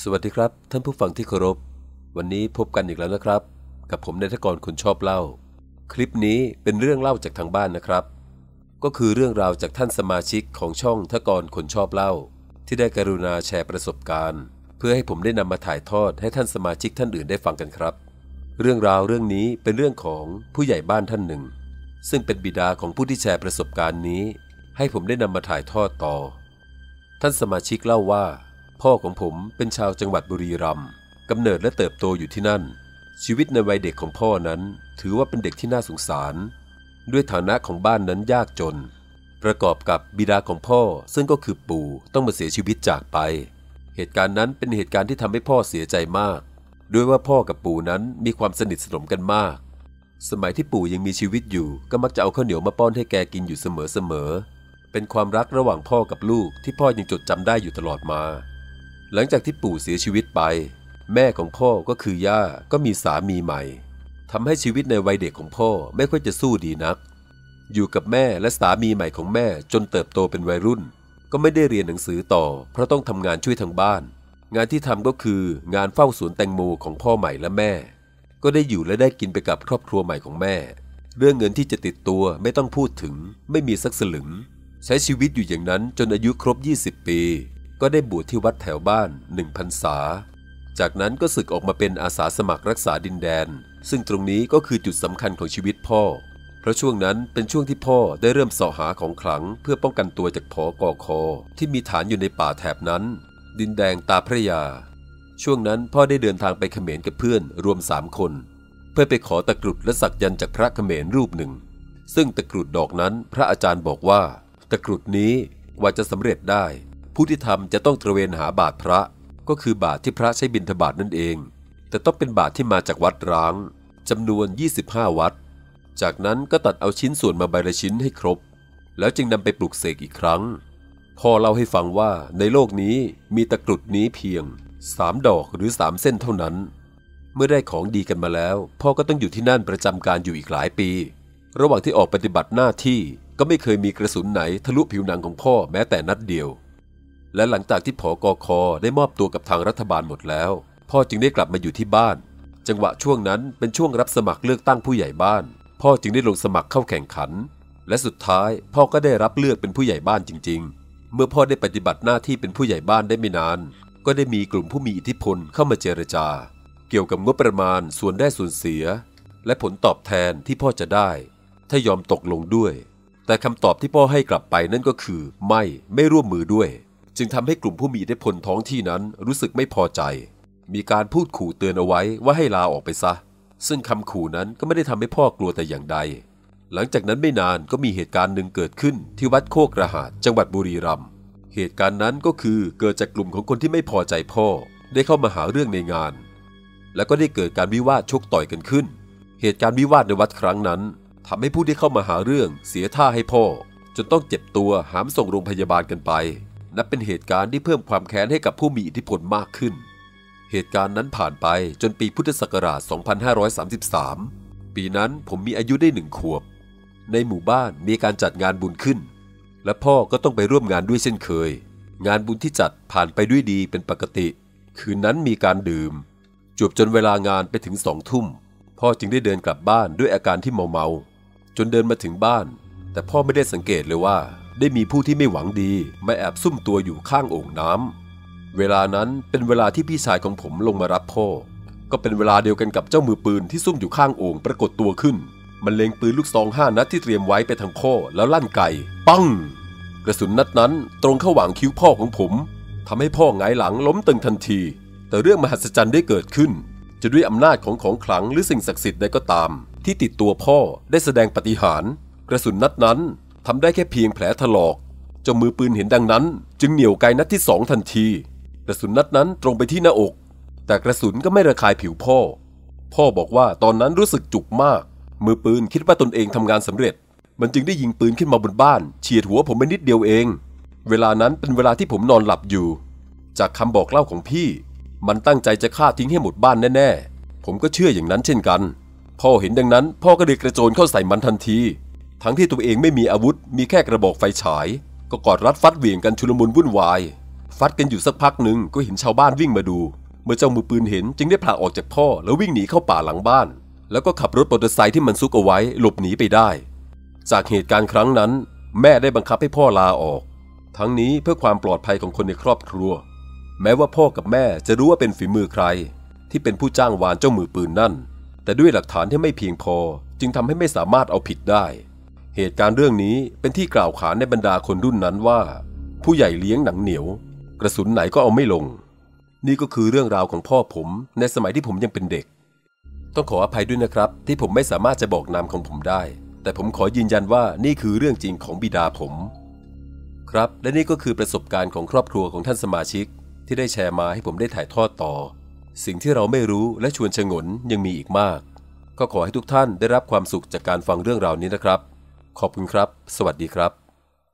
สวัสดีครับ ท่านผู้ฟังที่เคารพ วันนี้พบกันอีกแล้วนะครับ กับผมนายทกรคนชอบเล่า คลิปนี้เป็นเรื่องเล่าจากทางบ้านนะครับ ก็คือเรื่องราวจากท่านสมาชิกของช่องทกรคนชอบเล่า ที่ได้กรุณาแชร์ประสบการณ์ เพื่อให้ผมได้นำมาถ่ายทอดให้ท่านสมาชิกท่านอื่นได้ฟังกันครับ เรื่องราวเรื่องนี้เป็นเรื่องของผู้ใหญ่บ้านท่านหนึ่ง ซึ่งเป็นบิดาของผู้ที่แชร์ประสบการณ์นี้ ให้ผมได้นำมาถ่ายทอดต่อ ท่านสมาชิกเล่าว่า พ่อของผมเป็นชาวจังหวัดบุรีรัมย์กำเนิดและเติบโตอยู่ที่นั่น ชีวิตในวัยเด็กของพ่อนั้น ถือว่าเป็นเด็กที่น่าสงสาร ด้วยฐานะของบ้านนั้นยากจน ประกอบกับบิดาของพ่อซึ่งก็คือปู่ต้องมาเสียชีวิตจากไป เหตุการณ์นั้นเป็นเหตุการณ์ที่ทำให้พ่อเสียใจมาก ด้วยว่าพ่อกับปู่นั้นมีความสนิทสนมกันมาก สมัยที่ปู่ยังมีชีวิตอยู่ ก็มักจะเอาข้าวเหนียวมาป้อนให้แกกินอยู่เสมอๆเป็นความรักระหว่างพ่อกับลูกที่พ่อยังจดจำได้อยู่ตลอดมา หลังจากที่ปู่เสียชีวิตไป แม่ของพ่อก็คือย่าก็มีสามีใหม่ทำให้ชีวิตในวัยเด็กของพ่อไม่ค่อยจะสู้ดีนัก อยู่กับแม่และสามีใหม่ของแม่จนเติบโตเป็นวัยรุ่น ก็ไม่ได้เรียนหนังสือต่อ เพราะต้องทำงานช่วยทางบ้าน งานที่ทำก็คืองานเฝ้าสวนแตงโมของพ่อใหม่และแม่ ก็ได้อยู่และได้กินไปกับครอบครัวใหม่ของแม่ เรื่องเงินที่จะติดตัวไม่ต้องพูดถึง ไม่มีสักสลึง ใช้ชีวิตอยู่อย่างนั้นจนอายุครบ 20 ปี ก็ได้บวชที่วัดแถวบ้านหนึ่งพรรษา จากนั้นก็ศึกออกมาเป็นอาสาสมัครรักษาดินแดน ซึ่งตรงนี้ก็คือจุดสำคัญของชีวิตพ่อ เพราะช่วงนั้นเป็นช่วงที่พ่อได้เริ่มเสาะหาของขลัง เพื่อป้องกันตัวจากผอกอคอ ที่มีฐานอยู่ในป่าแถบนั้น ดินแดงตาพระยา ช่วงนั้นพ่อได้เดินทางไปเขมรกับเพื่อนรวมสามคน เพื่อไปขอตะกรุดและสักยันจากพระเขมรรูปหนึ่ง ซึ่งตะกรุดดอกนั้นพระอาจารย์บอกว่า ตะกรุดนี้กว่าจะสำเร็จได้ ผู้ที่ทำจะต้องตระเวนหาบาทพระ ก็คือบาทที่พระใช้บิณฑบาตนั่นเอง แต่ต้องเป็นบาทที่มาจากวัดร้างจำนวน 25 วัด จากนั้นก็ตัดเอาชิ้นส่วนมาใบละชิ้นให้ครบ แล้วจึงนำไปปลุกเสกอีกครั้ง พ่อเล่าให้ฟังว่าในโลกนี้มีตะกรุดนี้เพียง3ดอกหรือ3เส้นเท่านั้น เมื่อได้ของดีกันมาแล้ว พ่อก็ต้องอยู่ที่นั่นประจำการอยู่อีกหลายปี ระหว่างที่ออกปฏิบัติหน้าที่ก็ไม่เคยมีกระสุนไหนทะลุผิวหนังของพ่อแม้แต่นัดเดียว และหลังจากที่ผอกอคอได้มอบตัวกับทางรัฐบาลหมดแล้ว พ่อจึงได้กลับมาอยู่ที่บ้าน จังหวะช่วงนั้นเป็นช่วงรับสมัครเลือกตั้งผู้ใหญ่บ้าน พ่อจึงได้ลงสมัครเข้าแข่งขัน และสุดท้ายพ่อก็ได้รับเลือกเป็นผู้ใหญ่บ้านจริง ๆ เมื่อพ่อได้ปฏิบัติหน้าที่เป็นผู้ใหญ่บ้านได้ไม่นาน ก็ได้มีกลุ่มผู้มีอิทธิพลเข้ามาเจรจา เกี่ยวกับงบประมาณส่วนได้ส่วนเสีย และผลตอบแทนที่พ่อจะได้ ถ้ายอมตกลงด้วย แต่คำตอบที่พ่อให้กลับไปนั่นก็คือ ไม่ไม่ร่วมมือด้วย จึงทำให้กลุ่มผู้มีอิทธิพลท้องที่นั้นรู้สึกไม่พอใจ มีการพูดขู่เตือนเอาไว้ว่าให้ลาออกไปซะ ซึ่งคำขู่นั้นก็ไม่ได้ทำให้พ่อกลัวแต่อย่างใด หลังจากนั้นไม่นานก็มีเหตุการณ์หนึ่งเกิดขึ้นที่วัดโคกระหาดจังหวัดบุรีรัมย์เหตุการณ์นั้นก็คือเกิดจากกลุ่มของคนที่ไม่พอใจพ่อได้เข้ามาหาเรื่องในงาน แล้วก็ได้เกิดการวิวาทชกต่อยกันขึ้น เหตุการณ์วิวาทในวัดครั้งนั้นทำให้ผู้ที่เข้ามาหาเรื่องเสียท่าให้พ่อ จนต้องเจ็บตัวหามส่งโรงพยาบาลกันไป นับเป็นเหตุการณ์ที่เพิ่มความแค้นให้กับผู้มีอิทธิพลมากขึ้น เหตุการณ์นั้นผ่านไปจนปีพุทธศักราช 2533 ปีนั้นผมมีอายุได้หนึ่งขวบ ในหมู่บ้านมีการจัดงานบุญขึ้น และพ่อก็ต้องไปร่วมงานด้วยเช่นเคย งานบุญที่จัดผ่านไปด้วยดีเป็นปกติ คืนนั้นมีการดื่มจวบจนเวลางานไปถึงสองทุ่ม พ่อจึงได้เดินกลับบ้านด้วยอาการที่เมาเมาจนเดินมาถึงบ้าน แต่พ่อไม่ได้สังเกตเลยว่า ได้มีผู้ที่ไม่หวังดีมาแอบซุ่มตัวอยู่ข้างโอ่งน้ำเวลานั้นเป็นเวลาที่พี่ชายของผมลงมารับพ่อ ก็เป็นเวลาเดียวกันกับเจ้ามือปืนที่ซุ่มอยู่ข้างโอ่งปรากฏตัวขึ้น มันเล็งปืนลูกซองห้านัดที่เตรียมไว้ไปทางพ่อแล้วลั่นไกปังกระสุนนัดนั้นตรงเข้าหว่างคิ้วพ่อของผมทำให้พ่อหงายหลังล้มตึงทันที แต่เรื่องมหัศจรรย์ได้เกิดขึ้น จะด้วยอำนาจของของขลังหรือสิ่งศักดิ์สิทธิ์ใดก็ตาม ที่ติดตัวพ่อได้แสดงปฏิหาร กระสุนนัดนั้น ทำได้แค่เพียงแผลถลอกเจ้ามือปืนเห็นดังนั้น จึงเหนี่ยวไกนัดที่สองทันที กระสุนนัดนั้นตรงไปที่หน้าอก แต่กระสุนก็ไม่ระคายผิวพ่อ พ่อบอกว่าตอนนั้นรู้สึกจุกมาก มือปืนคิดว่าตนเองทำงานสำเร็จ มันจึงได้ยิงปืนขึ้นมาบนบ้าน เฉียดหัวผมไปนิดเดียวเอง เวลานั้นเป็นเวลาที่ผมนอนหลับอยู่ จากคำบอกเล่าของพี่ มันตั้งใจจะฆ่าทิ้งให้หมดบ้านแน่ๆผมก็เชื่ออย่างนั้นเช่นกัน พ่อเห็นดังนั้น พ่อก็เลยกระโจนเข้าใส่มันทันที ทั้งที่ตัวเองไม่มีอาวุธ มีแค่กระบอกไฟฉาย ก็กอดรัดฟัดเหวี่ยงกันชุลมุนวุ่นวาย ฟัดกันอยู่สักพักหนึ่งก็เห็นชาวบ้านวิ่งมาดู เมื่อเจ้ามือปืนเห็นจึงได้ผลักออกจากพ่อแล้ววิ่งหนีเข้าป่าหลังบ้าน แล้วก็ขับรถมอเตอร์ไซค์ที่มันซุกเอาไว้หลบหนีไปได้ จากเหตุการณ์ครั้งนั้น แม่ได้บังคับให้พ่อลาออก ทั้งนี้เพื่อความปลอดภัยของคนในครอบครัว แม้ว่าพ่อกับแม่จะรู้ว่าเป็นฝีมือใคร ที่เป็นผู้จ้างวานเจ้ามือปืนนั่น แต่ด้วยหลักฐานที่ไม่เพียงพอจึงทำให้ไม่สามารถเอาผิดได้ เหตุการณ์เรื่องนี้เป็นที่กล่าวขานในบรรดาคนรุ่นนั้นว่า ผู้ใหญ่เลี้ยงหนังเหนียว กระสุนไหนก็เอาไม่ลง นี่ก็คือเรื่องราวของพ่อผมในสมัยที่ผมยังเป็นเด็ก ต้องขออภัยด้วยนะครับ ที่ผมไม่สามารถจะบอกนามของผมได้ แต่ผมขอยืนยันว่านี่คือเรื่องจริงของบิดาผม ครับและนี่ก็คือประสบการณ์ของครอบครัวของท่านสมาชิก ที่ได้แชร์มาให้ผมได้ถ่ายทอดต่อ สิ่งที่เราไม่รู้และชวนชงนยังมีอีกมาก ก็ขอให้ทุกท่านได้รับความสุขจากการฟังเรื่องราวนี้นะครับ ขอบคุณครับ สวัสดีครับ